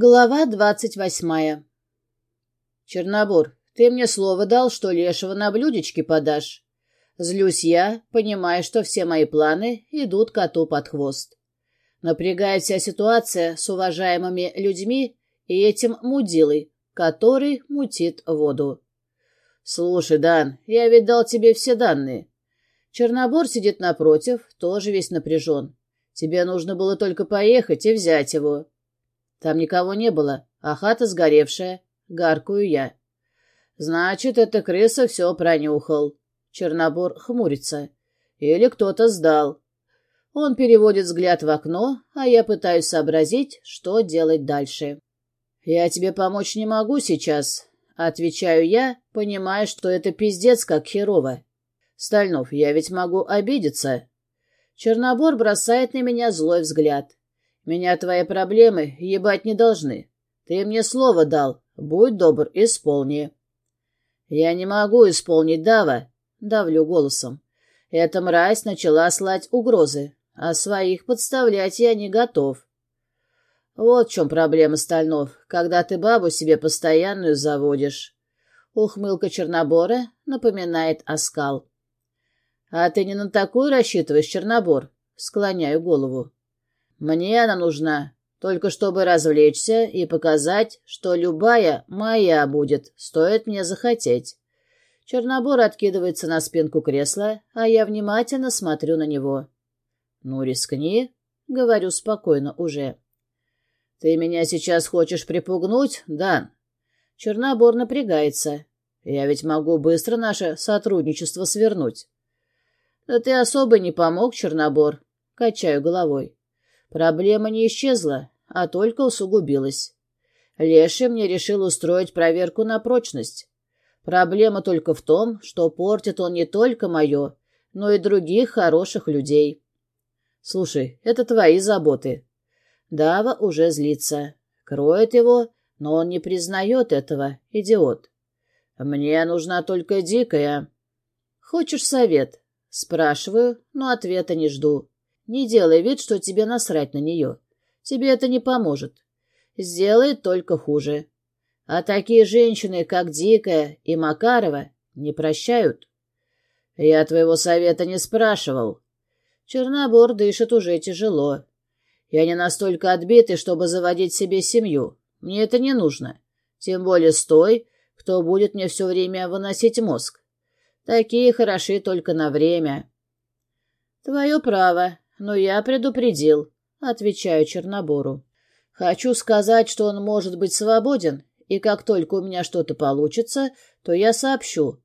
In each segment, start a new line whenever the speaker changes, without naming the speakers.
Глава двадцать восьмая Чернобор, ты мне слово дал, что лешего на блюдечке подашь. Злюсь я, понимая, что все мои планы идут коту под хвост. Напрягает вся ситуация с уважаемыми людьми и этим мудилой, который мутит воду. Слушай, Дан, я ведь дал тебе все данные. Чернобор сидит напротив, тоже весь напряжен. Тебе нужно было только поехать и взять его. Там никого не было, а хата сгоревшая. Гаркую я. Значит, эта крыса все пронюхал. Чернобор хмурится. Или кто-то сдал. Он переводит взгляд в окно, а я пытаюсь сообразить, что делать дальше. «Я тебе помочь не могу сейчас», — отвечаю я, понимая, что это пиздец как херово. «Стальнов, я ведь могу обидеться». Чернобор бросает на меня злой взгляд. Меня твои проблемы ебать не должны. Ты мне слово дал. Будь добр, исполни. Я не могу исполнить Дава, давлю голосом. Эта мразь начала слать угрозы, а своих подставлять я не готов. Вот в чем проблема, Стальнов, когда ты бабу себе постоянную заводишь. Ухмылка Чернобора напоминает оскал. — А ты не на такую рассчитываешь, Чернобор? Склоняю голову. Мне она нужна, только чтобы развлечься и показать, что любая моя будет, стоит мне захотеть. Чернобор откидывается на спинку кресла, а я внимательно смотрю на него. «Ну, рискни», — говорю спокойно уже. «Ты меня сейчас хочешь припугнуть, Дан?» Чернобор напрягается. «Я ведь могу быстро наше сотрудничество свернуть». «Да ты особо не помог, Чернобор», — качаю головой. Проблема не исчезла, а только усугубилась. Леший мне решил устроить проверку на прочность. Проблема только в том, что портит он не только мое, но и других хороших людей. Слушай, это твои заботы. Дава уже злится. Кроет его, но он не признает этого, идиот. Мне нужна только дикая. Хочешь совет? Спрашиваю, но ответа не жду. Не делай вид, что тебе насрать на нее. Тебе это не поможет. Сделает только хуже. А такие женщины, как Дикая и Макарова, не прощают. Я твоего совета не спрашивал. Чернобор дышит уже тяжело. Я не настолько отбитый, чтобы заводить себе семью. Мне это не нужно. Тем более с той, кто будет мне все время выносить мозг. Такие хороши только на время. Твое право, но я предупредил, отвечаю Чернобору. Хочу сказать, что он может быть свободен, и как только у меня что-то получится, то я сообщу.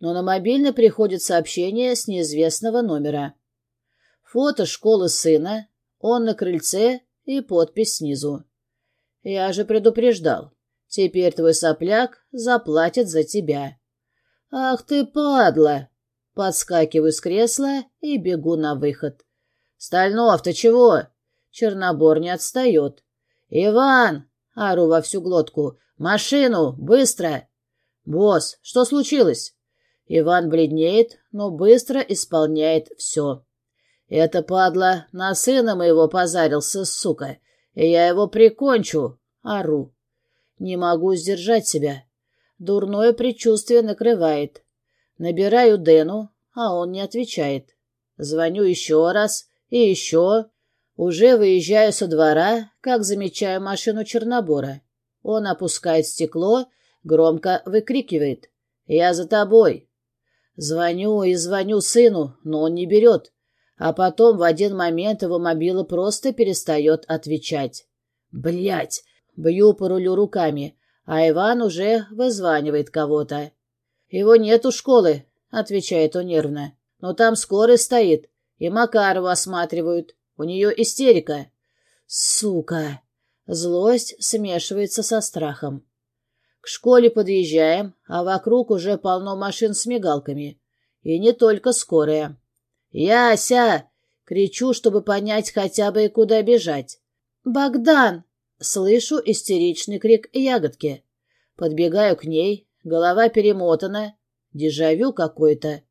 Но на мобильный приходит сообщение с неизвестного номера. Фото школы сына, он на крыльце и подпись снизу. Я же предупреждал. Теперь твой сопляк заплатит за тебя. Ах ты, падла! Подскакиваю с кресла и бегу на выход. «Стальнов, ты чего?» Чернобор не отстает. «Иван!» — ору во всю глотку. «Машину! Быстро!» «Босс, что случилось?» Иван бледнеет, но быстро исполняет все. «Это, падла, на сына моего позарился, сука, и я его прикончу!» — ору. Не могу сдержать себя. Дурное предчувствие накрывает. Набираю Дэну, а он не отвечает. Звоню еще раз, и еще... Уже выезжаю со двора, как замечаю машину Чернобора. Он опускает стекло, громко выкрикивает. «Я за тобой!» Звоню и звоню сыну, но он не берет. А потом в один момент его мобила просто перестает отвечать. Блять! Бью по рулю руками, а Иван уже вызванивает кого-то. «Его нет у школы», — отвечает он нервно. «Но там скорый стоит. И Макарову осматривают. У нее истерика. Сука! Злость смешивается со страхом. К школе подъезжаем, а вокруг уже полно машин с мигалками. И не только скорая. «Яся!» — кричу, чтобы понять хотя бы и куда бежать. «Богдан!» — слышу истеричный крик ягодки. Подбегаю к ней, голова перемотана, дежавю какой-то.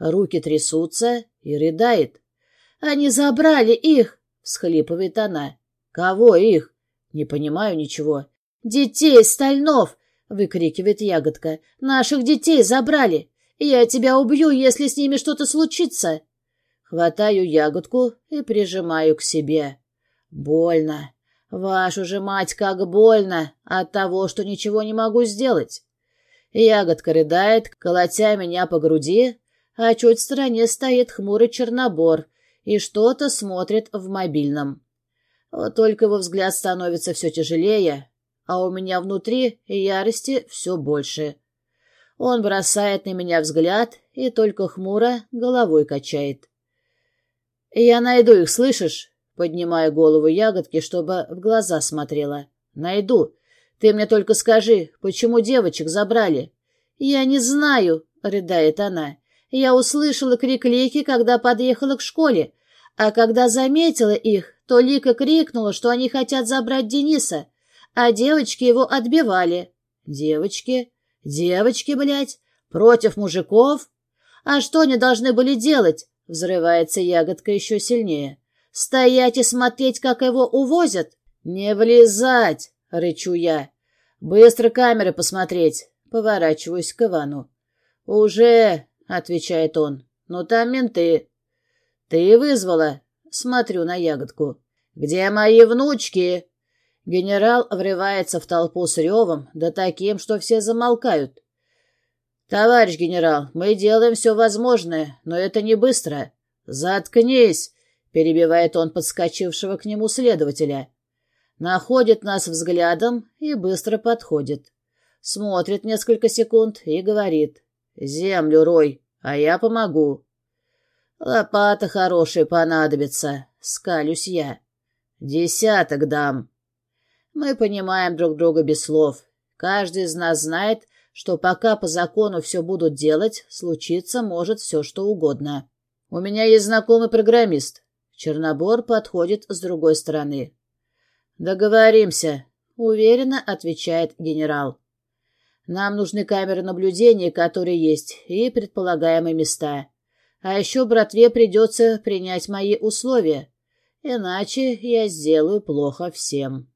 Руки трясутся и рыдает. «Они забрали их!» — всхлипывает она. «Кого их?» Не понимаю ничего. «Детей, Стальнов!» — выкрикивает ягодка. «Наших детей забрали! Я тебя убью, если с ними что-то случится!» Хватаю ягодку и прижимаю к себе. Больно. Вашу же мать, как больно от того, что ничего не могу сделать. Ягодка рыдает, колотя меня по груди, а чуть в стороне стоит хмурый чернобор и что-то смотрит в мобильном. Вот только его взгляд становится все тяжелее, а у меня внутри ярости все больше. Он бросает на меня взгляд и только хмуро головой качает. «Я найду их, слышишь?» Поднимая голову ягодки, чтобы в глаза смотрела. «Найду. Ты мне только скажи, почему девочек забрали?» «Я не знаю», — рыдает она. «Я услышала крик Лики, когда подъехала к школе, а когда заметила их, то Лика крикнула, что они хотят забрать Дениса, а девочки его отбивали». «Девочки? Девочки, блядь? Против мужиков? А что они должны были делать?» Взрывается ягодка еще сильнее. Стоять и смотреть, как его увозят? Не влезать, рычу я. Быстро камеры посмотреть. Поворачиваюсь к Ивану. Уже, отвечает он. Ну там менты. Ты вызвала? Смотрю на ягодку. Где мои внучки? Генерал врывается в толпу с ревом, да таким, что все замолкают. «Товарищ генерал, мы делаем все возможное, но это не быстро». «Заткнись!» — перебивает он подскочившего к нему следователя. Находит нас взглядом и быстро подходит. Смотрит несколько секунд и говорит. «Землю рой, а я помогу». «Лопата хорошая понадобится», — скалюсь я. «Десяток дам». Мы понимаем друг друга без слов. Каждый из нас знает, что пока по закону все будут делать, случиться может все, что угодно. У меня есть знакомый программист. Чернобор подходит с другой стороны. «Договоримся», — уверенно отвечает генерал. «Нам нужны камеры наблюдения, которые есть, и предполагаемые места. А еще братве придется принять мои условия, иначе я сделаю плохо всем».